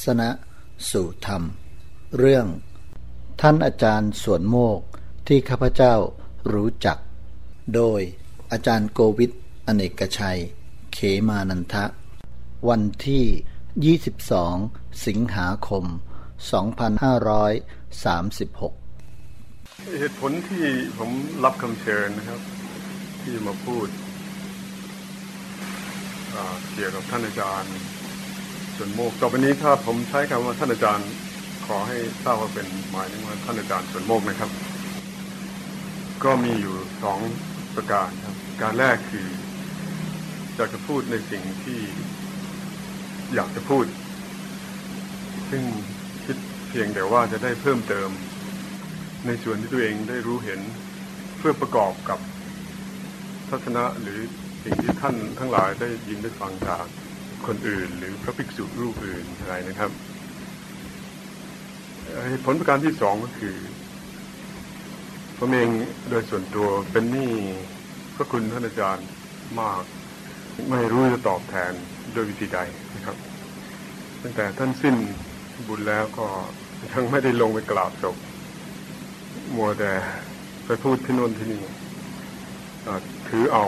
ทัศนะสู่ธรรม เรื่อง ท่านอาจารย์สวนโมกที่ข้าพเจ้ารู้จัก โดยอาจารย์โกวิทอเนกชัย เขมานันทะ วันที่ 22 สิงหาคม 2536 เหตุผลที่ผมรับคำเชิญนะครับ ที่มาพูดเกี่ยวกับท่านอาจารย์ ส่วนโมกต่อไปนี้ถ้าผมใช้คำว่าท่านอาจารย์ขอให้ทราบว่าเป็นหมายถึงว่าท่านอาจารย์ส่วนโมกนะครับ ก็มีอยู่สองประการครับ การแรกคืออยากจะพูดในสิ่งที่อยากจะพูด ซึ่งคิดเพียงแต่ว่าจะได้เพิ่มเติม ในส่วนที่ตัวเองได้รู้เห็นเพื่อประกอบกับทัศนะหรือสิ่งที่ท่านทั้งหลายได้ยินได้ฟังจาก คนอื่น หรือพระภิกษุรูปอื่นอะไรนะครับผลประการที่สองก็คือผมเองโดยส่วนตัวเป็นหนี้พระคุณท่านอาจารย์มาก ไม่รู้จะตอบแทนโดยวิธีใดนะครับ ตั้งแต่ท่านสิ้นบุญแล้วก็ยังไม่ได้ลงไปกราบศพมัวแต่ไปพูดที่โน่นที่นี่ถือเอา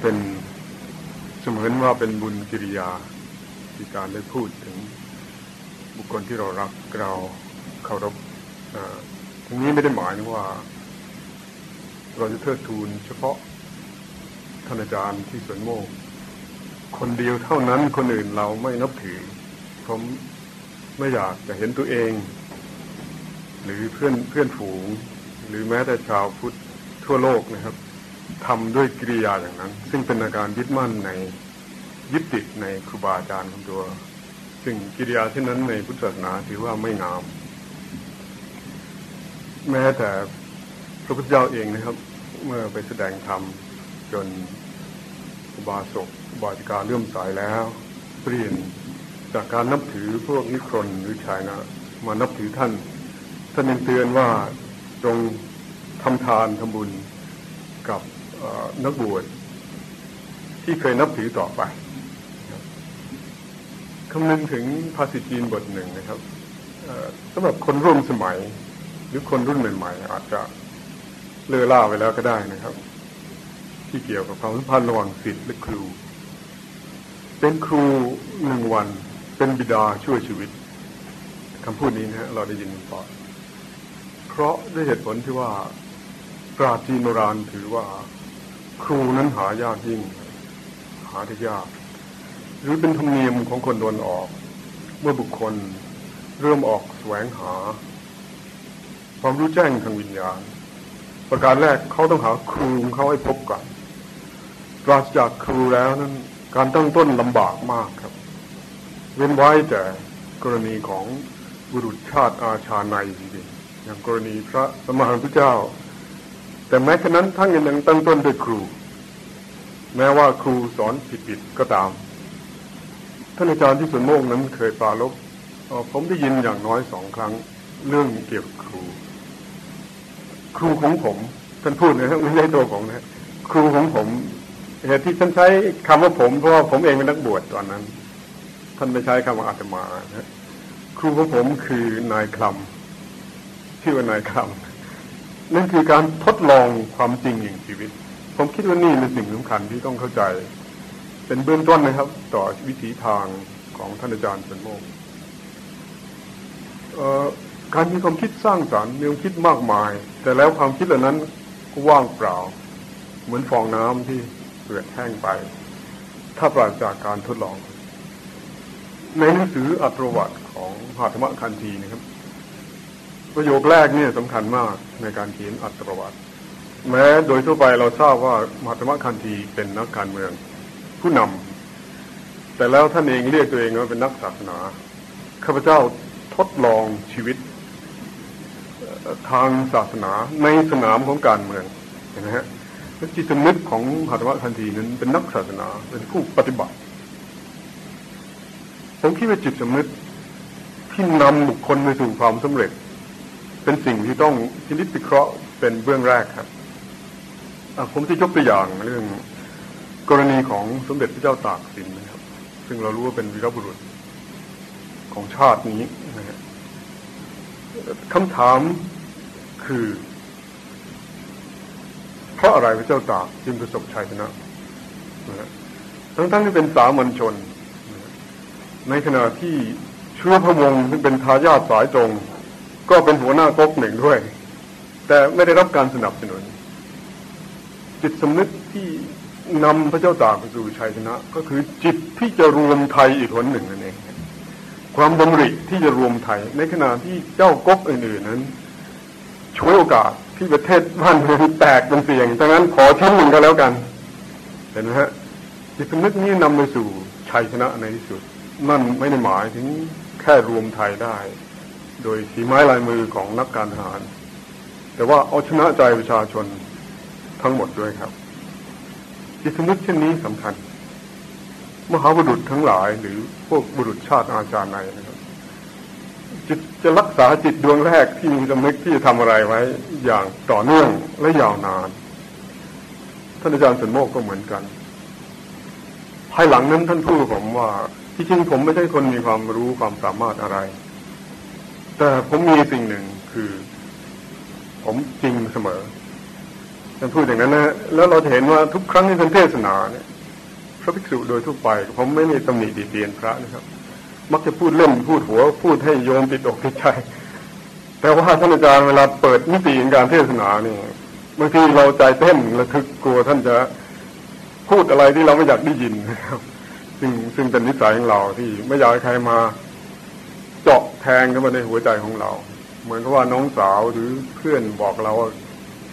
เป็น เสมือนว่าเป็นบุญกิริยาที่การได้พูดถึงบุคคลที่เรารักเราเคารพทั้งนี้ไม่ได้หมายถึงว่า เราจะเทิดทูนเฉพาะท่านอาจารย์ที่สวนโมกคนเดียวเท่านั้นคนอื่นเราไม่นับถือผมไม่อยากจะเห็นตัวเอง หรือเพื่อนเพื่อนฝูง หรือแม้แต่ชาวพุทธทั่วโลกนะครับ ทำด้วยกิริยาอย่างนั้น ซึ่งเป็นอาการยึดมั่นในยึดติดในครูบาอาจารย์ของตัว ซึ่งกิริยาเช่นนั้นในพุทธศาสนาถือว่าไม่งาม แม้แต่พระพุทธเจ้าเองนะครับ เมื่อไปแสดงธรรมจนอุบาสกบาจิกาเลื่อมสายแล้ว เปลี่ยนจากการนับถือพวกนิครนหรือชายนะมานับถือท่านท่านยังเตือนว่าจงทำทานทำบุญกับ นักบวชที่เคยนับถือต่อไปคำนึงถึงภาษิตจีนบทหนึ่งนะครับสำหรับคนร่วมสมัย หรือคนรุ่นใหม่ๆอาจจะเลือล่าไปแล้วก็ได้นะครับ ที่เกี่ยวกับความสัมพันธ์ระหว่างศิษย์และครู เป็นครูหนึ่งวัน เป็นบิดาช่วยชีวิตคำพูดนี้นะเราได้ยินบ่อยเพราะด้วยเหตุผลที่ว่าปราจีนโบราณถือว่า ครูนั้นหายากยิ่ง หาได้ยาก หรือเป็นธรรมเนียมของคนโดนออก เมื่อบุคคลเริ่มออกแสวงหา ความรู้แจ้งทางวิญญาณ ประการแรกเขาต้องหาครูเขาให้พบก่อนปราศจากครูแล้วนั้น การตั้งต้นลำบากมากครับ เว้นไว้แต่กรณีของบุรุษชาติอาชาในจริงอย่างกรณีพระสมานพระเจ้า แต่แม้ฉะนั้นท่านยังตั้งต้นด้วยครู แม้ว่าครูสอนผิดๆก็ตาม ท่านอาจารย์ที่สวนโมกนั้นเคยปราลบผมได้ยินอย่างน้อยสองครั้ง เรื่องเกี่ยวกับครู ครูของผมท่านพูดนะไม่ใช่ตัวผมนะครูของผมเหตุที่ท่านใช้คำว่าผมเพราะว่าผมเองเป็นนักบวชตอนนั้น ท่านไม่ใช้คำว่าอาตมานะครูของผมคือนายคลำชื่อว่านายคลำ นั่นคือการทดลองความจริงอย่างชีวิต ผมคิดว่านี่เป็นสิ่งสำคัญที่ต้องเข้าใจ เป็นเบื้องต้นนะครับ ต่อวิถีทางของท่านอาจารย์เป็นโมกการมีความคิดสร้างสรรค์มีความคิดมากมาย แต่แล้วความคิดเหล่านั้นก็ว่างเปล่า เหมือนฟองน้ำที่เปื่อยแห้งไป ถ้าปราศจากการทดลอง ในหนังสืออัตรวัตของหาธรรมคันธีนะครับ ประโยคแรกเนี่ยสำคัญมากในการเขียนอัตประวัติ แม้โดยทั่วไปเราทราบว่ามหาตมะคันธีเป็นนักการเมืองผู้นำแต่แล้วท่านเองเรียกตัวเองว่าเป็นนักศาสนาข้าพเจ้าทดลองชีวิตทางศาสนาในสนามของการเมืองเห็นไหมฮะจิตสำนึกของมหาตมะคันธีนั้นเป็นนักศาสนาเป็นผู้ปฏิบัติผมคิดว่าจิตสำนึกที่นำบุคคลไปสู่ความสำเร็จ เป็นสิ่งที่ต้องพินิจพิเคราะห์เป็นเบื้องแรกครับผมจะยกตัวอย่างเรื่อง กรณีของสมเด็จพระเจ้าตากสินนะครับ ซึ่งเรารู้ว่าเป็นวีรบุรุษของชาตินี้นะฮะคำถามคือ เพราะอะไรพระเจ้าตากจึงประสบชัยชนะทั้งทั้งที่เป็นสามัญชน ในขณะที่เชื้อพระวงศ์ซึ่งเป็นทายาทสายตรง ก็เป็นหัวหน้าก๊กหนึ่งด้วย แต่ไม่ได้รับการสนับสนุน จิตสำนึกที่นำพระเจ้าตากไปสู่ชัยชนะ ก็คือจิตที่จะรวมไทยอีกคนหนึ่งนั่นเองความดำริที่จะรวมไทย ในขณะที่เจ้าก๊กอื่นๆนั้นช่วยโอกาสที่ประเทศบ้านเมืองแตกเป็นเสียงดังนั้นขอชิ้นหนึ่งก็แล้วกันเห็นไหมฮะจิตสำนึกนี้นำไปสู่ชัยชนะในที่สุดนั่นไม่ได้หมายถึงแค่รวมไทยได้ โดยสีไม้ลายมือของนักการทหาร แต่ว่าเอาชนะใจประชาชนทั้งหมดด้วยครับ จิตสำนึกเช่นนี้สำคัญ มหาบุรุษทั้งหลาย หรือพวกบุรุษชาติอาจารย์ในนะครับจิตจะรักษาจิตดวงแรกที่มีสำนึกที่จะทำอะไรไว้ อย่างต่อเนื่องและยาวนาน ท่านอาจารย์สนโมกก็เหมือนกัน ภายหลังนั้นท่านพูดผมว่าที่จริงผมไม่ใช่คนมีความรู้ความสามารถอะไร แต่ผมมีสิ่งหนึ่งคือ ผมจริงเสมอท่านพูดอย่างนั้นนะแล้วเราเห็นว่าทุกครั้งที่ท่านเทศนาเนี่ยพระภิกษุโดยทั่วไป ผมไม่มีตำหนิดีเตียนพระนะครับ มักจะพูดเล่นพูดหัว พูดให้โยมติดอกติดใจแต่ว่าท่านอาจารย์เวลาเปิดมิติการเทศนานี่บางทีเราใจเต้นระทึกกลัวท่านจะพูดอะไรที่เราไม่อยากได้ยินนะครับซึ่งซึ่งเป็นนิสัยของเราที่ไม่อยากให้ใครมา เจาะแทงเข้ามาในหัวใจของเรา เหมือนกับว่าน้องสาวหรือเพื่อนบอกเราว่า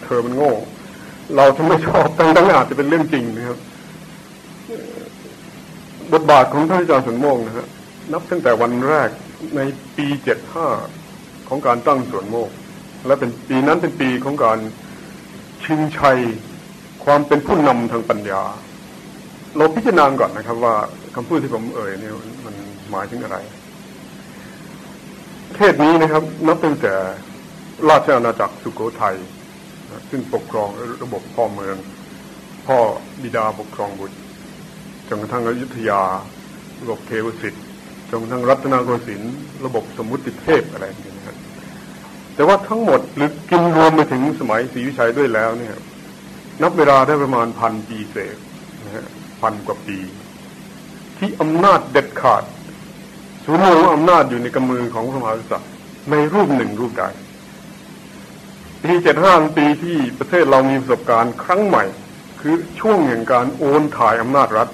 เธอมันโง่ เราทำไม่ชอบตั้งตั้งอาจจะเป็นเรื่องจริงนะครับบทบาทของท่านอาจารย์สนโมงนะฮะนับตั้งแต่วันแรกในปีเจ็ดห้าของการตั้งสวนโมก และเป็นปีนั้นเป็นปีของการชิงชัยความเป็นผู้นำทางปัญญา เราพิจารณาก่อนนะครับ ว่าคำพูดที่ผมเอ่ยเนี่ยมันหมายถึงอะไร เทศนี้นะครับ นับตั้งแต่ราชอาณาจักรสุโขทัยซึ่งปกครองระบบพ่อเมือง พ่อบิดาปกครองบุตรจนกระทั่งอยุธยา ระบบเทวสิทธิ์จนกระทั่งรัตนโกสินทร์ระบบสมุติเทพอะไรอย่างเงี้ยครับแต่ว่าทั้งหมดหรือกินรวมไปถึงสมัยศรีวิชัยด้วยแล้วเนี่ย นับเวลาได้ประมาณพันปีเศษนะฮะพันกว่าปี ที่อำนาจเด็ดขาด ศูนย์รวมอำนาจอยู่ในกำมือของพระมหากษัตริย์ในรูปหนึ่งรูปใดปีเจ็ดห้าปีที่ประเทศเรามีประสบการณ์ครั้งใหม่ คือช่วงแห่งการโอนถ่ายอำนาจรัฐ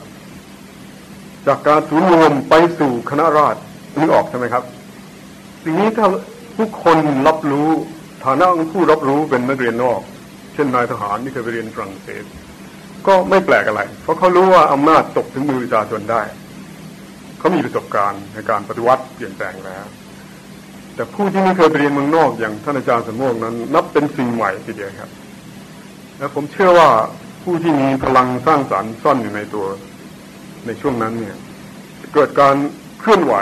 จากการสูญรวมไปสู่คณะราษฎรนึกออกใช่ไหมครับสิ่งนี้ถ้าทุกคนรับรู้ฐานะของผู้รับรู้เป็นนักเรียนนอก เช่นนายทหารที่เคยไปเรียนฝรั่งเศส ก็ไม่แปลกอะไร เพราะเขารู้ว่าอำนาจตกถึงมือประชาชนได้ เขามีประสบการณ์ในการปฏิวัติเปลี่ยนแปลงแล้ว แต่ผู้ที่ไม่เคยไปเรียนเมืองนอกอย่างท่านอาจารย์สมโมกนั้น นับเป็นสิ่งใหม่ทีเดียวครับ และผมเชื่อว่าผู้ที่มีพลังสร้างสารรค์ซ่อนอยู่ในตัวในช่วงนั้นเนี่ยเกิดการเคลื่อนไหว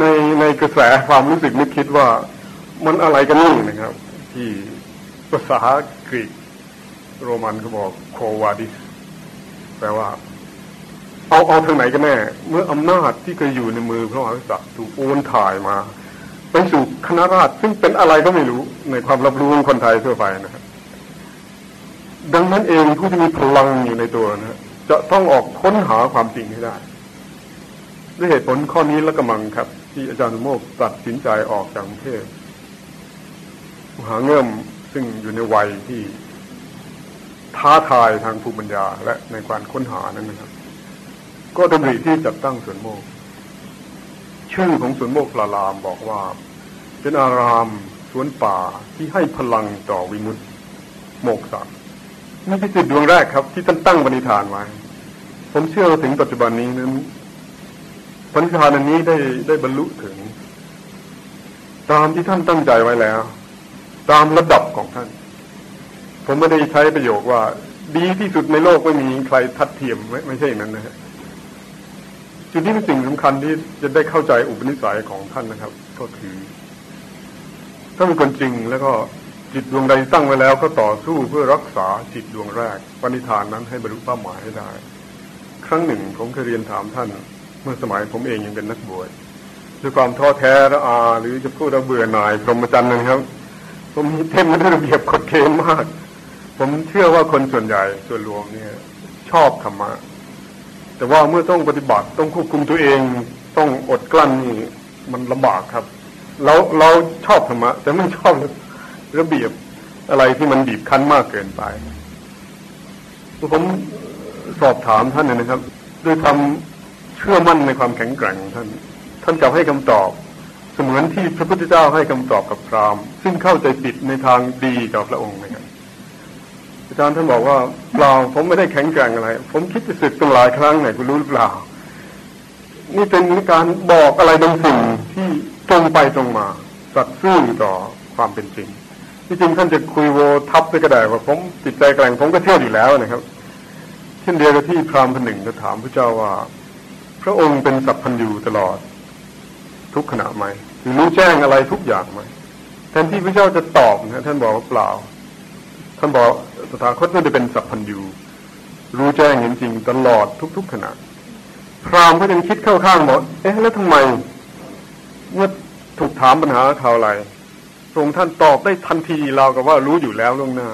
ในในกระแสความรู้สึกนึกคิดว่ามันอะไรกันนี่นะครับ ที่ภาษากรีกโรมันเขาบอกโควาดิสแปลว่า เอาเอาทางไหนกันแน่ เมื่ออำนาจที่เคยอยู่ในมือพระมหากษัตริย์ถูกโอนถ่ายมาไปสู่คณะราษฎรซึ่งเป็นอะไรก็ไม่รู้ในความรับรู้ของคนไทยทั่วไปนะครับ ดังนั้นเองผู้ที่มีพลังอยู่ในตัวนะจะต้องออกค้นหาความจริงให้ได้ด้วยเหตุผลข้อนี้และกำลังครับ ที่อาจารย์โมกตัดสินใจออกจากกรุงเทพหาเงื่อมซึ่งอยู่ในวัยที่ท้าทายทางภูมิปัญญาและในการค้นหานั้นนะครับ ก็ดำริที่จัดตั้งสวนโมก ชื่อของสวนโมกปลารามบอกว่า เป็นอารามสวนป่าที่ให้พลังต่อวิมุตติโมกษะนี่คือจุดดวงแรกครับ ที่ท่านตั้งปณิธานไว้ ผมเชื่อถึงปัจจุบันนี้นั้นปณิธานอันนี้ได้ได้บรรลุถึง ตามที่ท่านตั้งใจไว้แล้ว ตามระดับของท่าน ผมไม่ได้ใช้ประโยคว่า ดีที่สุดในโลกไม่มีใครทัดเทียมไม่ไม่ใช่นั้นนะฮะ จุดนี้เป็นสิ่งสำคัญที่จะได้เข้าใจอุปนิสัยของท่านนะครับ ก็คือถ้าเป็นคนจริงแล้วก็จิตดวงใดตั้งไว้แล้วก็ต่อสู้เพื่อรักษาจิตดวงแรกปณิธานนั้นให้บรรลุเป้าหมายให้ได้ ครั้งหนึ่งผมเคยเรียนถามท่าน เมื่อสมัยผมเองยังเป็นนักบวชด้วยความท้อแท้และอา หรือจะพูดว่าเบื่อหน่ายพรหมจรรย์นะครับ ผมมีเต็มได้ระเบียบกฎเกณฑ์มาก ผมเชื่อว่าคนส่วนใหญ่ส่วนรวมเนี่ย ชอบธรรมะ แต่ว่าเมื่อต้องปฏิบัติต้องควบคุมตัวเอง ต้องอดกลั้นนี่มันลำบากครับ เราเราชอบธรรมะ แต่ไม่ชอบระเบียบอะไรที่มันบีบคั้นมากเกินไปผมสอบถามท่านนะครับด้วยความเชื่อมั่นในความแข็งแกร่งท่าน ท่านกลับให้คำตอบ เสมือนที่พระพุทธเจ้าให้คำตอบกับพราหมณ์ ซึ่งเข้าใจผิดในทางดีกับพระองค์นะครับ จารย์ท่านบอกว่าเปล่าผมไม่ได้แข็งแกร่งอะไร ผมคิดจะสึกตั้งหลายครั้งไหนคุณรู้หรือเปล่า นี่เป็นการบอกอะไรบางสิ่งที่ตรงไปตรงมา สัตย์ซื่อต่อความเป็นจริง ที่จริงท่านจะคุยโวทับไปก็ได้ว่าผมจิตใจแกร่งผมก็เชื่ออยู่แล้วนะครับ เช่นเดียวกับที่พราหมณ์คนหนึ่งก็ถามพระเจ้าว่า พระองค์เป็นสัพพัญญูตลอด ทุกขณะไหมหรือรู้แจ้งอะไรทุกอย่างไหมแทนที่พระเจ้าจะตอบนะท่านบอกว่าเปล่า ท่านบอกสถาคตนั่นจะเป็นสัพพัญญูรู้แจ้งเห็นจริงตลอดทุก ๆขณะพราหมณ์ก็ยังคิดเข้าข้างบอกเอ๊ะแล้วทำไม เมื่อถูกถามปัญหาข่าวอะไรพระองค์ท่านตอบได้ทันทีเรากับว่ารู้อยู่แล้วล่วงหน้า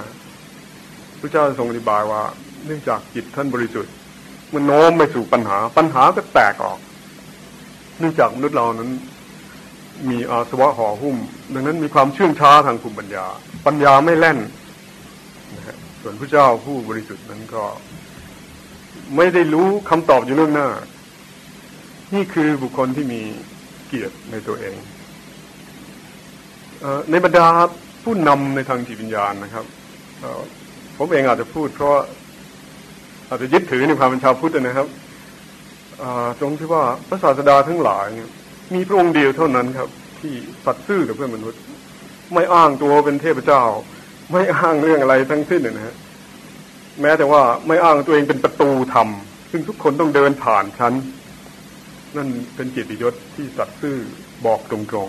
พระเจ้าทรงอธิบายว่า เนื่องจากจิตท่านบริสุทธิ์มันโน้มไปสู่ปัญหา ปัญหาก็แตกออก เนื่องจากมนุษย์เรานั้น มีอาสวะห่อหุ้ม ดังนั้นมีความเชื่องช้าทางภูมิปัญญา ปัญญาไม่แล่น ส่วนพระเจ้าผู้บริสุทธิ์นั้นก็ ไม่ได้รู้คำตอบอยู่เรื่องหน้า นี่คือบุคคลที่มีเกียรติในตัวเองอในบรรดาผู้นำในทางจิตวิญญาณนะครับผมเองอาจจะพูดเพราะอาจจะยึดถือในความเป็นชาวพุทธนะครับตรงที่ว่าพระศาสดาทั้งหลาย มีพระองค์เดียวเท่านั้นครับ ที่สัตย์ซื่อกับเพื่อนมนุษย์ ไม่อ้างตัวเป็นเทพเจ้า ไม่อ้างเรื่องอะไรทั้งสิ้นนะฮะแม้แต่ว่าไม่อ้างตัวเองเป็นประตูธรรม ซึ่งทุกคนต้องเดินผ่านชั้น นั่นเป็นจิตยศที่สัตย์ซื่อบอกตรง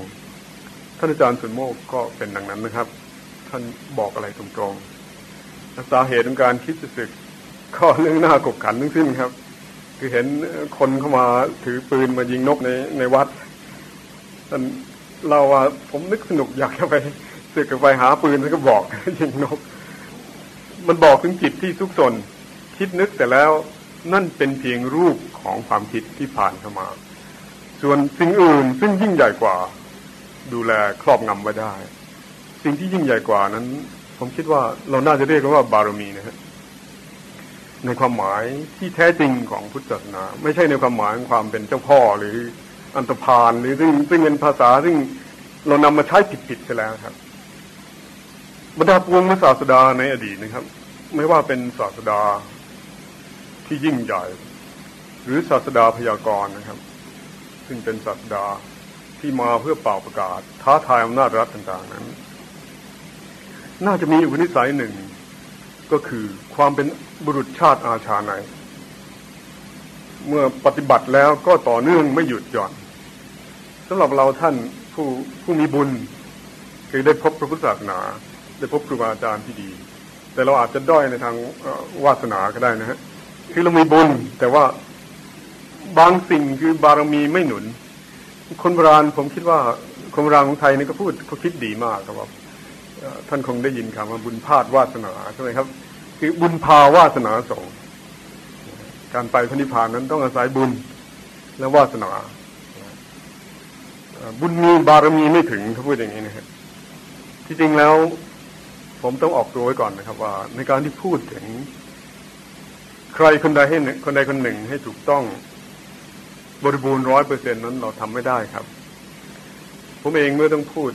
ๆ ท่านอาจารย์สุนโมกก็เป็นดังนั้นนะครับ ท่านบอกอะไรตรงๆสาเหตุของการคิดจะศึกก็เรื่องหน้ากบขันทั้งสิ้นครับ คือเห็นคนเข้ามาถือปืนมายิงนกในในวัดท่านเราว่าผมนึกสนุกอยากจะไป สึกไปหาปืนแล้วก็บอกยิงนก มันบอกถึงจิตที่ทุกสนคิดนึกแต่แล้วนั่นเป็นเพียงรูปของความคิดที่ผ่านเข้ามา ส่วนสิ่งอื่นซึ่งยิ่งใหญ่กว่า ดูแลครอบงำไว้ได้ สิ่งที่ยิ่งใหญ่กว่านั้น ผมคิดว่าเราน่าจะเรียกว่าบารมีนะครับในความหมายที่แท้จริงของพุทธศาสนา ไม่ใช่ในความหมายของความเป็นเจ้าพ่อหรืออันตรพานหรือซึ่งซึ่งเป็นภาษาซึ่งเรานำมาใช้ผิดๆไปแล้วครับ บรรดาปวงศาสดาในอดีตนะครับ ไม่ว่าเป็นศาสดาที่ยิ่งใหญ่ หรือศาสดาพยากรณ์นะครับ ซึ่งเป็นศาสดาที่มาเพื่อเป่าประกาศ ท้าทายอำนาจรัฐต่าง ๆ นั้น น่าจะมีอุปนิสัยหนึ่ง ก็คือความเป็นบุรุษชาติอาชาในเมื่อปฏิบัติแล้วก็ต่อเนื่องไม่หยุดหย่อนสำหรับเราท่านผู้ผู้มีบุญคือได้พบพระพุทธศาสนา ได้พบครูบาอาจารย์ที่ดี แต่เราอาจจะด้อยในทางวาสนาก็ได้นะฮะคือเรามีบุญ แต่ว่าบางสิ่งคือบารมีไม่หนุน คนโบราณผมคิดว่าคนโบราณของไทยนี่ก็พูดเขาคิดดีมากครับท่านคงได้ยินคำว่าบุญพาดวาสนาใช่ไหมครับ คือบุญพาวาสนาสองการไปพระนิพพานนั้นต้องอาศัยบุญและวาสนา บุญมีบารมีไม่ถึงเขาพูดอย่างนี้นะครับที่จริงแล้ว ผมต้องออกตัวไว้ก่อนนะครับว่า ในการที่พูดถึง ใครคนใดให้คนใดคนหนึ่งให้ถูกต้อง บริบูรณ์ร้อยเปอร์เซ็นนั้นเราทำไม่ได้ครับ ผมเองเมื่อต้องพูด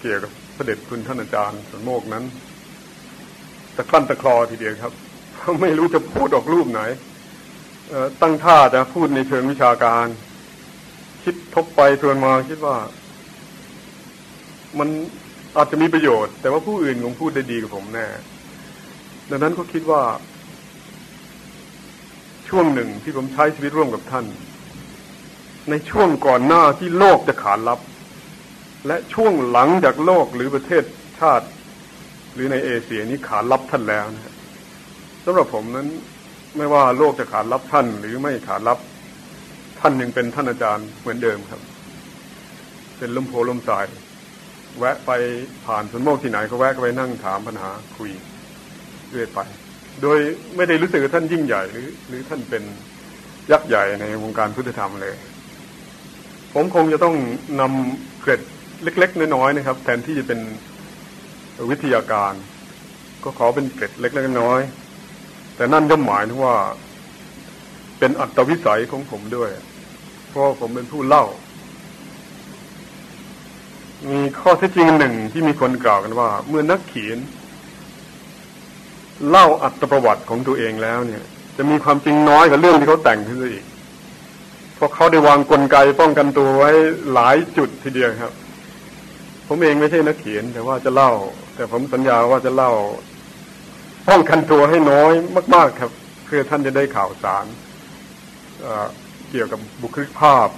เกี่ยวกับพระเด็จคุณท่านอาจารย์สนโมกนั้นตะคลั่นตะคลอทีเดียวครับไม่รู้จะพูดออกรูปไหนตั้งท่าจะพูดในเชิงวิชาการ คิดทบไปทวนมาคิดว่า มัน อาจจะมีประโยชน์ แต่ว่าผู้อื่นคงพูดได้ดีกว่าผมแน่ดังนั้นก็คิดว่า ช่วงหนึ่งที่ผมใช้ชีวิตร่วมกับท่าน ในช่วงก่อนหน้าที่โลกจะขานรับ และช่วงหลังจากโลกหรือประเทศชาติ หรือในเอเชียนี้ขานรับท่านแล้วนะสำหรับผมนั้นไม่ว่าโลกจะขานรับท่าน หรือไม่ขานรับ ท่านยังเป็นท่านอาจารย์เหมือนเดิมครับ เป็นลมโพลมใจ แวะไปผ่านสวนโมกที่ไหนก็แวะไปนั่งถามปัญหาคุยเรื่อยไป โดยไม่ได้รู้สึกว่าท่านยิ่งใหญ่หรือ หรือท่านเป็นยักษ์ใหญ่ในวงการพุทธธรรมเลย ผมคงจะต้องนำเกร็ดเล็ก ๆ น้อยๆนะครับ แทนที่จะเป็นวิทยาการ ก็ขอเป็นเกร็ดเล็กๆน้อยๆแต่นั่นก็หมายถึงว่า เป็นอัตวิสัยของผมด้วย เพราะผมเป็นผู้เล่า มีข้อเท็จจริงหนึ่งที่มีคนกล่าวกันว่า เมื่อนักเขียน เล่าอัตประวัติของตัวเองแล้วเนี่ย จะมีความจริงน้อยกว่าเรื่องที่เขาแต่งขึ้นอีกเพราะเขาได้วางกลไกป้องกันตัวไว้หลายจุดทีเดียวครับ ผมเองไม่ใช่นักเขียน แต่ว่าจะเล่า แต่ผมสัญญาว่าจะเล่า ป้องกันตัวให้น้อยมาก ๆครับ เพื่อท่านจะได้ข่าวสารเกี่ยวกับบุคลิกภาพ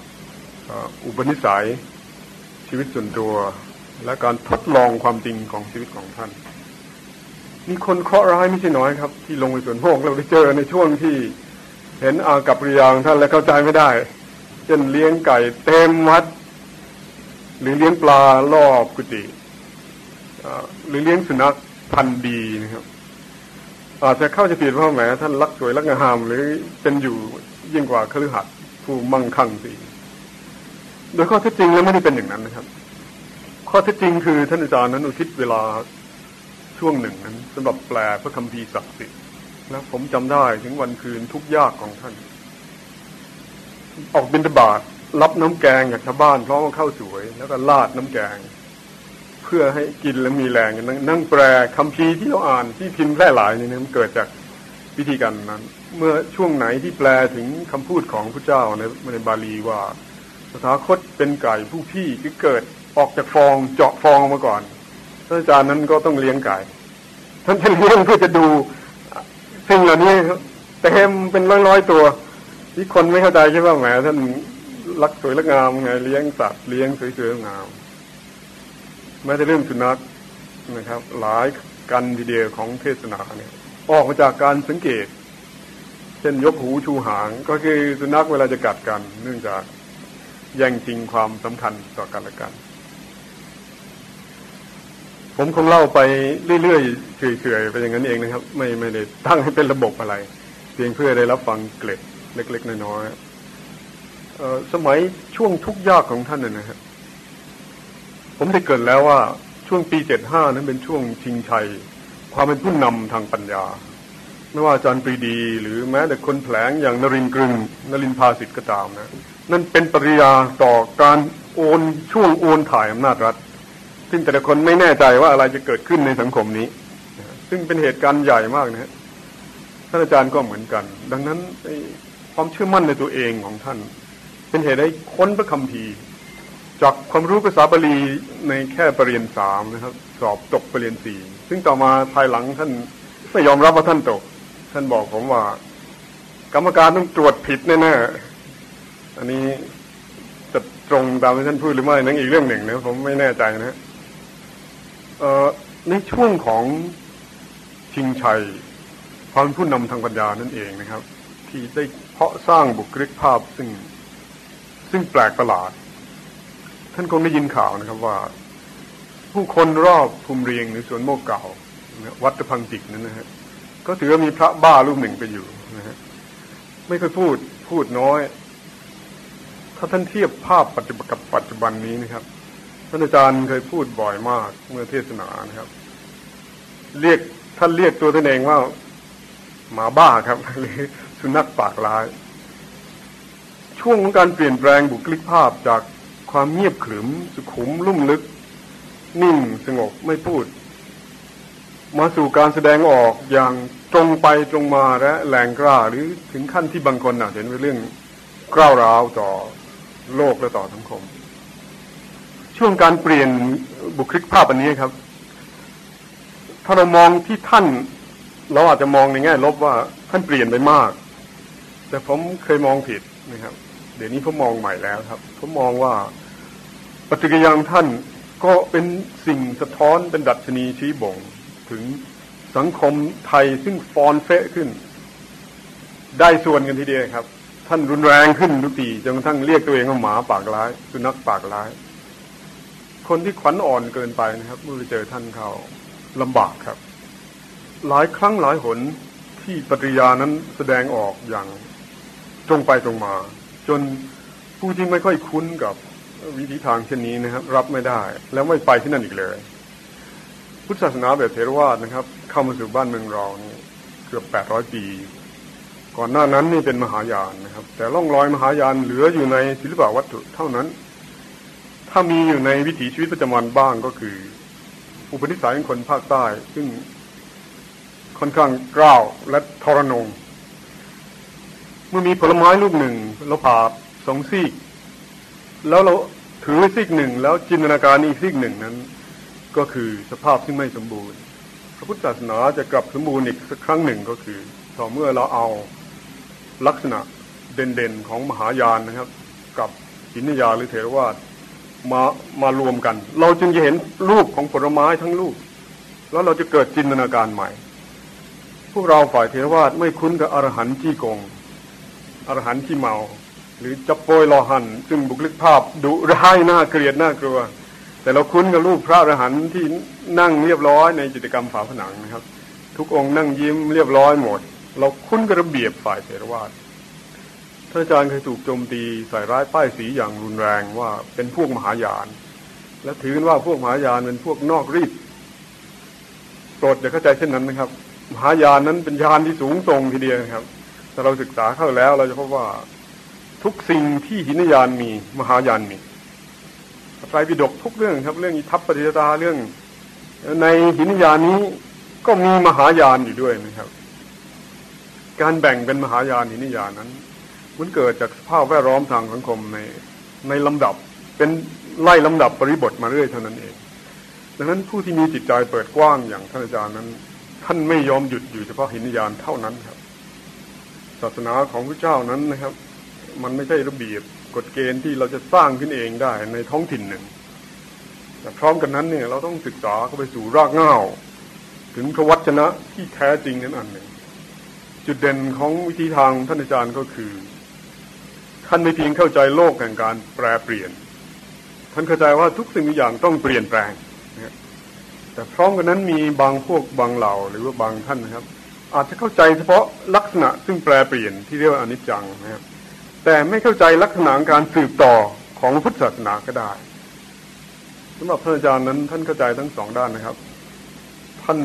อุปนิสัย ชีวิตส่วนตัว และการทดลองความจริงของชีวิตของท่าน มีคนเคราะห์ร้ายไม่ใช่น้อยครับ ที่ลงไปส่วนโมกเราได้เจอในช่วงที่เห็นอากับเริยงท่านและเข้าใจไม่ได้เช่นเลี้ยงไก่เต็มวัด หรือเลี้ยงปลารอบกุฏิหรือเลี้ยงสุนัขพันธุ์ดีนะครับอาจจะเข้าจะผิดว่าแหมท่านรักสวยรักงามหรือเป็นอยู่ยิ่งกว่าคฤหัสถ์ผู้มั่งคั่งสิ โดยข้อเท็จจริงแล้วไม่ได้เป็นอย่างนั้นนะครับ ข้อเท็จจริงคือท่านอาจารย์นั้นอุทิศเวลาช่วงหนึ่งนั้นสำหรับแปลพระคัมภีร์ศักดิ์สิทธิ์และผมจำได้ถึงวันคืนทุกยากของท่าน ออกบิณฑบาตรับน้ำแกงจากชาวบ้านพราะว่าเข้าสวย แล้วก็ลาดน้ำแกง เพื่อให้กินและมีแรงนั่งแปลคัมภีร์ที่เราอ่านที่พิมพ์แพร่หลายนี่มันเกิดจากวิธีการนั้น เมื่อช่วงไหนที่แปลถึงคำพูดของพระเจ้าในในบาลีว่า สถาคตเป็นไก่ผู้พี่ที่เกิดออกจากฟองเจาะฟองมาก่อนท่านอาจารย์นั้นก็ต้องเลี้ยงไก่ท่านจะเลี้ยงเพื่อจะดูสิ่งเหล่านี้เต็มเป็นร้อยๆตัว ที่คนไม่เข้าใจใช่ไหมแหมท่านรักสวยรักงามไงเลี้ยงสัตว์เลี้ยงสวยๆงามแม้แต่เรื่องสุนัขนะครับ หลายกันทีเดียวของเทศนาเนี่ย ออกมาจากการสังเกต เช่นยกหูชูหางก็คือสุนัขเวลาจะกัดกัน เนื่องจาก แย่งชิงความสำคัญต่อกันและกัน ผมคงเล่าไปเรื่อยๆเฉยๆไปอย่างนั้นเองนะครับ ไม่ไม่ได้ตั้งให้เป็นระบบอะไร เพียงเพื่อได้รับฟังเกล็ดเล็ก ๆ น้อยๆสมัยช่วงทุกยากของท่านนะครับผมได้เกิดแล้วว่าช่วงปีเจ็ดห้านั้นเป็นช่วงชิงชัย ความเป็นผู้นำทางปัญญา ไม่ว่าอาจารย์ปรีดี หรือแม้แต่คนแผลงอย่างนรินกรึงนรินพาสิทธ์ก็ตามนะ นั่นเป็นปริยาต่อการโอนช่วงโอนถ่ายอำนาจรัฐ ซึ่งแต่ละคนไม่แน่ใจว่าอะไรจะเกิดขึ้นในสังคมนี้ ซึ่งเป็นเหตุการณ์ใหญ่มากนะฮะท่านอาจารย์ก็เหมือนกัน ดังนั้นความเชื่อมั่นในตัวเองของท่าน เป็นเหตุให้ค้นพระคัมภีร์ จากความรู้ภาษาบาลีในแค่ปรริญญาสามนะครับ สอบตกปรริญญาสี่ซึ่งต่อมาภายหลังท่านไม่ยอมรับว่าท่านตก ท่านบอกผมว่า กรรมการต้องตรวจผิดแน่ๆ อันนี้จะตรงตามที่ท่านพูดหรือไม่นั่นอีกเรื่องหนึ่งนะผมไม่แน่ใจนะเออในช่วงของชิงชัยความผู้นำทางปัญญานั่นเองนะครับ ที่ได้เพาะสร้างบุคลิกภาพซึ่ง ซึ่งแปลกประหลาด ท่านคงได้ยินข่าวนะครับว่า ผู้คนรอบภูมิเรียงหรือสวนโมกเก่าวัดตะพังจิกนั้นนะฮะก็ถือว่ามีพระบ้ารูปหนึ่งไปอยู่นะฮะไม่เคยพูดพูดน้อยาท่านเทียบภาพปัจจุบันกับปัจจุบันนี้นะครับ ท่านอาจารย์เคยพูดบ่อยมากเมื่อเทศนานะครับ เรียกท่านเรียกตัวท่านเองว่าหมาบ้าครับหรือสุนัขปากร้าย ช่วงของการเปลี่ยนแปลงบุคลิกภาพจากความเงียบขรึม สุขุมลุ่มลึก นิ่งสงบไม่พูด มาสู่การแสดงออกอย่างตรงไปตรงมาและแรงกล้าหรือถึงขั้นที่บางคนอาจเห็นเป็นเรื่องกล้าวร้าวต่อ โลกและต่อสังคม ช่วงการเปลี่ยนบุคลิกภาพอันนี้ครับ ถ้าเรามองที่ท่าน เราอาจจะมองในแง่ลบว่าท่านเปลี่ยนไปมาก แต่ผมเคยมองผิดนะครับ เดี๋ยวนี้ผมมองใหม่แล้วครับผมมองว่าปฏิกิริยาท่านก็เป็นสิ่งสะท้อนเป็นดัชนีชี้บ่ง ถึงสังคมไทยซึ่งฟอนเฟะขึ้น ได้ส่วนกันทีเดียวครับ ท่านรุนแรงขึ้นทุกทีจนกระทั่งเรียกตัวเองว่าหมาปากร้าย สุนัขปากร้าย คนที่ขวัญอ่อนเกินไปนะครับ เมื่อไปเจอท่านเขาลำบากครับ หลายครั้งหลายหนที่ปฏิยานั้นแสดงออกอย่างตรงไปตรงมา จนผู้ที่ไม่ค่อยคุ้นกับวิธีทางเช่นนี้นะครับ รับไม่ได้แล้วไม่ไปที่นั่นอีกเลย พุทธศาสนาแบบเทรวาสนะครับ เข้ามาสู่บ้านเมืองเรานี่เกือบแปดร้อยปี ก่อนหน้านั้นนี่เป็นมหายานนะครับ แต่ล่องรอยมหายานเหลืออยู่ในศิลปวัตถุเท่านั้น ถ้ามีอยู่ในวิถีชีวิตประจำวันบ้างก็คือ อุปนิสัยของคนภาคใต้ ซึ่งค่อนข้างกล้าวและทรนงเมื่อมีผลไม้ลูกหนึ่งเราผ่าสองซีก แล้วเราถือซีกหนึ่งแล้วจินตนาการอีกซีกหนึ่งนั้น ก็คือสภาพที่ไม่สมบูรณ์ พระพุทธศาสนาจะกลับสมบูรณ์อีกสักครั้งหนึ่งก็คือต่อเมื่อเราเอา ลักษณะเด่นๆของมหายานนะครับ กับหินยาหรือเทรวาสมามารวมกัน เราจึงจะเห็นรูปของผลไม้ทั้งลูก แล้วเราจะเกิดจินตนาการใหม่ พวกเราฝ่ายเทรวาสไม่คุ้นกับอรหันต์ที่กงอรหันต์ที่เมา หรือจับโปยลอหันซึ่งบุคลิกภาพดุร้ายน่าเกลียดน่ากลัว แต่เราคุ้นกับรูปพระอรหันต์ที่นั่งเรียบร้อยในจิตกรรมฝาผนังนะครับ ทุกองค์นั่งยิ้มเรียบร้อยหมด เราคุ้นกับระเบียบฝ่ายเทรวาสท่านอาจารย์เคยถูกโจมตีใส่ร้ายป้ายสีอย่างรุนแรงว่าเป็นพวกมหายาน และถือกันว่าพวกมหายานเป็นพวกนอกรีดโปรดอย่าเข้าใจเช่นนั้นนะครับ มหายานนั้นเป็นยานที่สูงส่งทีเดียวนะครับถ้าเราศึกษาเข้าแล้วเราจะพบว่าทุกสิ่งที่หินยานมีมหายานมีไตรปิฎกทุกเรื่องครับ เรื่องอิทัปปฏิตาเรื่อง ในหินยานนี้ก็มีมหายานอยู่ด้วยนะครับ การแบ่งเป็นมหายานหินิยานนั้น มันเกิดจากสภาพแวดล้อมทางสังคมในในลำดับเป็นไล่ลำดับปริบทมาเรื่อยเท่านั้นเอง ดังนั้นผู้ที่มีจิตใจเปิดกว้างอย่างท่านอาจารย์นั้น ท่านไม่ยอมหยุดอยู่เฉพาะหินยานเท่านั้นครับ ศาสนาของพระเจ้านั้นนะครับ มันไม่ใช่ระเบียบกฎเกณฑ์ที่เราจะสร้างขึ้นเองได้ในท้องถิ่นหนึ่ง แต่พร้อมกันนั้นเนี่ย เราต้องศึกษาเข้าไปสู่รากเหง้า ถึงพระวจนะที่แท้จริงนั้นอันหนึ่ง จุดเด่นของวิธีทางท่านอาจารย์ก็คือ ท่านไม่เพียงเข้าใจโลกแห่งการแปรเปลี่ยน ท่านเข้าใจว่าทุกสิ่งทุกอย่างต้องเปลี่ยนแปลงแต่พร้อมกันนั้นมีบางพวกบางเหล่าหรือว่าบางท่านนะครับ อาจจะเข้าใจเฉพาะลักษณะซึ่งแปรเปลี่ยนที่เรียกว่าอนิจจังนะครับ แต่ไม่เข้าใจลักษณะการสืบต่อของพุทธศาสนาก็ได้สำหรับท่านอาจารย์นั้น ท่านเข้าใจทั้งสองด้านนะครับ ท่าน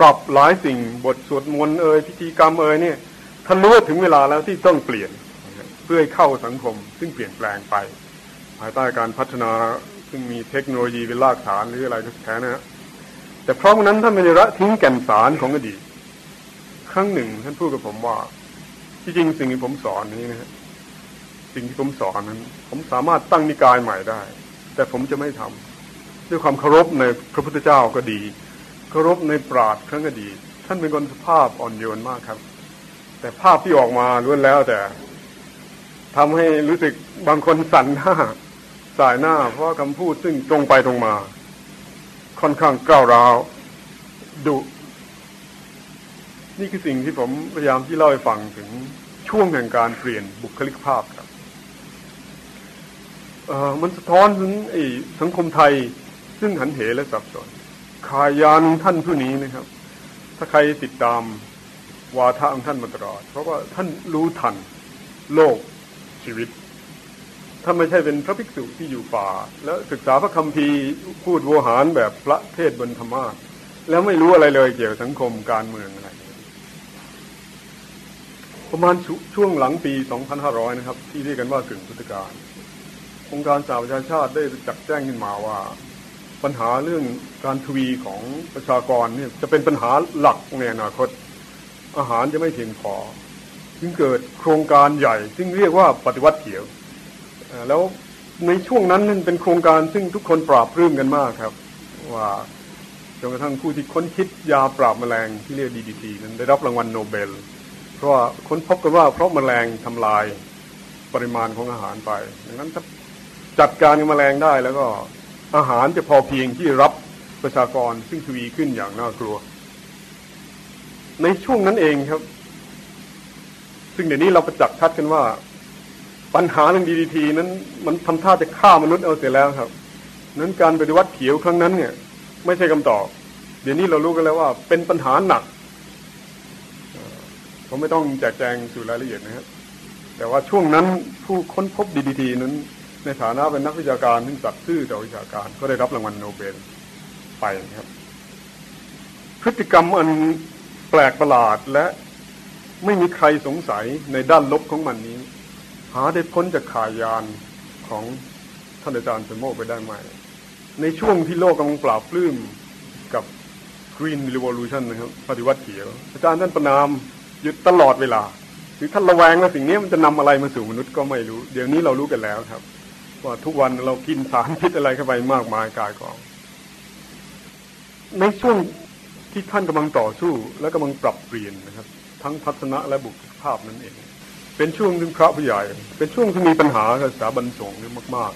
ปรับหลายสิ่งบทสวดมนต์เอ่ยพิธีกรรมเอ่ยเนี่ยท่านรู้ว่าถึงเวลาแล้วที่ต้องเปลี่ยนเพื่อให้เข้าสังคม ซึ่งเปลี่ยนแปลงไป ภายใต้การพัฒนาซึ่งมีเทคโนโลยีเป็นรากฐานหรืออะไรก็แท้นะฮะแต่เพราะนั้นท่านไม่ได้ละทิ้งแก่นสารของอดีตครั้งหนึ่งท่านพูดกับผมว่า ที่จริงสิ่งที่ผมสอนนี้นะฮะสิ่งที่ผมสอนนั้น ผมสามารถตั้งนิกายใหม่ได้ แต่ผมจะไม่ทำด้วยความเคารพในพระพุทธเจ้าก็ดี เคารพในปราดครั้งอดีตท่านเป็นคนสภาพอ่อนโยนมากครับ แต่ภาพที่ออกมาล้วนแล้วแต่ทำให้รู้สึกบางคนสั่นหน้า สายหน้า เพราะคำพูดซึ่งตรงไปตรงมา ค่อนข้างก้าวร้าวดุนี่คือสิ่งที่ผมพยายามที่เล่าให้ฟังถึงช่วงแห่งการเปลี่ยนบุคลิกภาพครับมันสะท้อนถึงไอ้สังคมไทยซึ่งหันเหและสับสน ขายานท่านผู้นี้นะครับ ถ้าใครติดตามวาทะของท่านมาตลอด เพราะว่าท่านรู้ทันโลกชีวิต ถ้าไม่ใช่เป็นพระภิกษุที่อยู่ป่า แล้วศึกษาพระคัมภีร์พูดโวหารแบบพระเทศบนธรรมาแล้วไม่รู้อะไรเลยเกี่ยวกับสังคมการเมืองอะไร ประมาณช่วงหลังปี 2500 นะครับ ที่เรียกกันว่ากึ่งพุทธกาลองค์การสหประชาชาติได้จัดแจ้งขึ้นมาว่า ปัญหาเรื่องการทวีของประชากรเนี่ยจะเป็นปัญหาหลักในอนาคต อาหารจะไม่เพียงพอจึงเกิดโครงการใหญ่ ซึ่งเรียกว่าปฏิวัติเขียวแล้วในช่วงนั้นนั่นเป็นโครงการซึ่งทุกคนปราบรื้มกันมากครับ ว่าจนกระทั่งผู้ที่ค้นคิดยาปราบแมลงที่เรียกดีดีทีนั้นได้รับรางวัลโนเบล เพราะค้นพบกันว่าเพราะแมลงทำลายปริมาณของอาหารไปดังนั้นถ้าจัดการกับแมลงได้แล้วก็ อาหารจะพอเพียงที่รับประชากรซึ่งทวีขึ้นอย่างน่ากลัว ในช่วงนั้นเองครับ ซึ่งเดี๋ยวนี้เราประจักษ์ชัดกันว่า ปัญหาเรื่องดีดีทีนั้น มันทำท่าจะฆ่ามนุษย์เอาเสียแล้วครับ นั้นการปฏิวัติเขียวครั้งนั้นเนี่ย ไม่ใช่คำตอบ เดี๋ยวนี้เรารู้กันแล้วว่า เป็นปัญหาหนักผมไม่ต้องแจกแจงสู่รายละเอียดนะครับแต่ว่าช่วงนั้นผู้ค้นพบดีดีทีนั้น ในฐานะเป็นนักวิชาการที่สัตย์ซื่อต่อวิชาการ ก็ได้รับรางวัลโนเบลไปนะครับ พฤติกรรมอันแปลกประหลาดและไม่มีใครสงสัยในด้านลบของมันนี้ หาได้พ้นจากขายานของท่านอาจารย์สมโมกไปได้ไหมในช่วงที่โลกกำลังปราบปลื้มกับ Green Revolution นะครับปฏิวัติเขียว อาจารย์ท่านประนามหยุดตลอดเวลาหรือท่านระแวงว่าสิ่งนี้มันจะนำอะไรมาสู่มนุษย์ก็ไม่รู้ เดี๋ยวนี้เรารู้กันแล้วครับ ว่าทุกวันเรากินสารพิษอะไรเข้าไปมากมายกายกอง ในช่วงที่ท่านกำลังต่อสู้และกำลังปรับเปลี่ยนนะครับ ทั้งทัศนะและบุคลิกภาพนั่นเอง เป็นช่วงที่พระผู้ใหญ่ เป็นช่วงที่มีปัญหากับสถาบันสงฆ์นี่มาก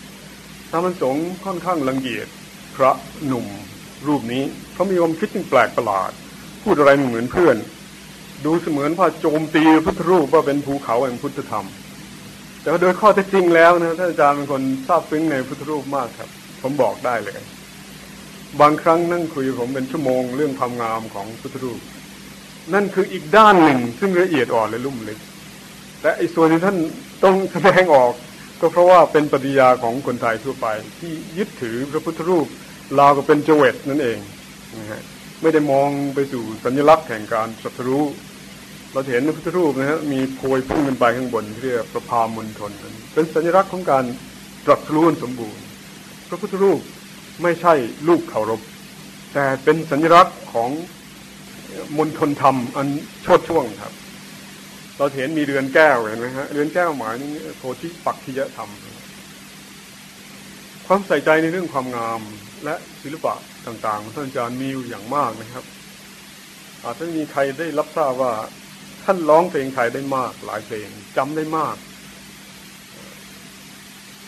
ๆสถาบันสงฆ์ค่อนข้างรังเกียจพระหนุ่มรูปนี้เขามีความคิดที่แปลกประหลาด พูดอะไรเหมือนเพื่อน ดูเสมือนว่าโจมตีพุทธรูปว่าเป็นภูเขาแห่งพุทธธรรม แต่โดยข้อเท็จจริงแล้วนะท่านอาจารย์เป็นคนทราบซึ้งในพุทธรูปมากครับ ผมบอกได้เลย บางครั้งนั่งคุยผมเป็นชั่วโมงเรื่องความงามของพุทธรูป นั่นคืออีกด้านหนึ่งซึ่งละเอียดอ่อนและลุ่มลึกและไอ้ส่วนที่ท่านต้องแสดงออก ก็เพราะว่าเป็นปฏิยาของคนไทยทั่วไป ที่ยึดถือพระพุทธรูปลาวก็เป็นเจวิตนั่นเองนะฮะไม่ได้มองไปสู่สัญลักษณ์แห่งการสัตรู เราเห็นพระพุทธรูปนะฮะมีโพยพุ่งขึ้นไปข้างบนเรียกประพามณฑลเป็นสัญลักษณ์ของการตรัสรู้สมบูรณ์ พระพุทธรูปไม่ใช่ลูกเคารพแต่เป็นสัญลักษณ์ของมณฑลธรรมอันชดช่วงครับ เราเห็นมีเรือนแก้วเห็นไหมฮะเรือนแก้วหมายนี่โพธิปักขิยธรรม ความใส่ใจในเรื่องความงามและศิลปะต่างๆท่านอาจารย์มีอยู่อย่างมากนะครับ อาจจะมีใครได้รับทราบว่า ท่านร้องเพลงไทยได้มาก หลายเพลงจำได้มาก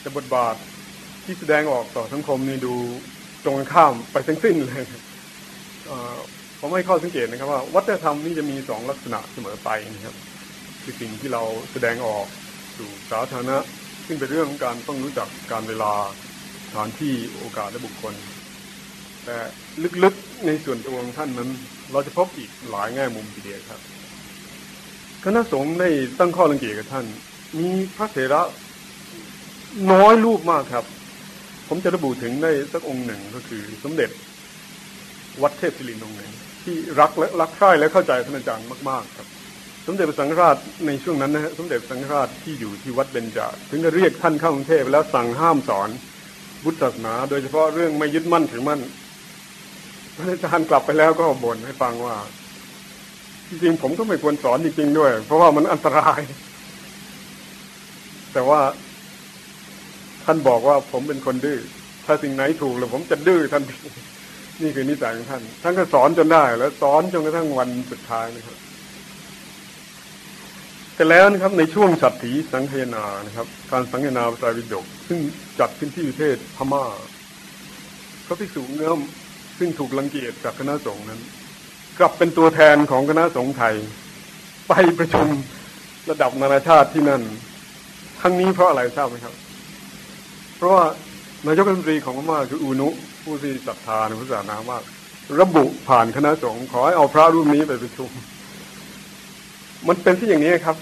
แต่บทบาทที่แสดงออกต่อสังคมนี่ดูตรงกันข้ามไปทั้งสิ้นเลยผมให้ข้อสังเกตนะครับว่า วัฒนธรรมนี่จะมีสองลักษณะเสมอไปนะครับคือสิ่งที่เราแสดงออกสู่สาธารณะ ซึ่งเป็นเรื่องของการต้องรู้จักการเวลาสถานที่โอกาสและบุคคล แต่ลึกๆในส่วนตัวของท่านนั้น เราจะพบอีกหลายแง่มุมทีเดียวครับ คณะสงฆ์ได้ตั้งข้อรังเกียจกับท่าน มีพระเถระน้อยรูปมากครับ ผมจะระบุถึงได้สักองค์หนึ่งก็คือ สมเด็จ วัดเทพศิรินองค์หนึ่งที่รักและรักใคร่และเข้าใจท่านอาจารย์มาก ๆ ครับ สมเด็จพระสังฆราชในช่วงนั้นนะฮะสมเด็จพระสังฆราชที่อยู่ที่วัดเบญจาถึงจะเรียกท่านเข้ากรุงเทพแล้วสั่งห้ามสอนพุทธศาสนา โดยเฉพาะเรื่องไม่ยึดมั่นถือมั่นท่านอาจารย์กลับไปแล้วก็บ่นให้ฟังว่า จริงๆผมก็ไม่ควรสอนจริงๆด้วย เพราะว่ามันอันตราย แต่ว่าท่านบอกว่าผมเป็นคนดื้อ ถ้าสิ่งไหนถูกแล้วผมจะดื้อทันทีนี่คือนิสัยของท่าน ท่านก็สอนจนได้ แล้วสอนจนกระทั่งวันสุดท้ายนะครับ แต่แล้วนะครับ ในช่วงสัตถีสังเยนานะครับ การสังเยนาภาษาวิดกซึ่งจัดขึ้นที่ประเทศพม่าพระภิกษุเงื้อมซึ่งถูกลังเกียจจากคณะสงฆ์นั้น กลับเป็นตัวแทนของคณะสงฆ์ไทย ไปประชุมระดับนานาชาติที่นั่น ทั้งนี้เพราะอะไรทราบไหมครับ เพราะว่านายกรัฐมนตรีของพม่าคืออูนุ ผู้ที่ศรัทธาในพุทธศาสนามาระบุผ่านคณะสงฆ์ขอให้เอาพระรูปนี้ไปประชุม มันเป็นที่อย่างนี้ครับ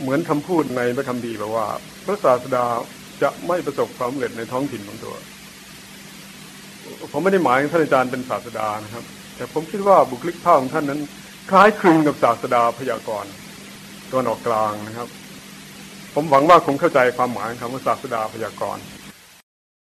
เหมือนคำพูดในพระคัมภีร์บอกว่า พระศาสดาจะไม่ประสบความสำเร็จในท้องถิ่นของตัว ผมไม่ได้หมายท่านอาจารย์เป็นศาสดานะครับ แต่ผมคิดว่าบุคลิกภาพของท่านนั้น คล้ายคลึงกับศาสดาพยากรณ์ตัวนออกกลางนะครับ ผมหวังว่าคงเข้าใจความหมายคำว่าศาสดาพยากรณ์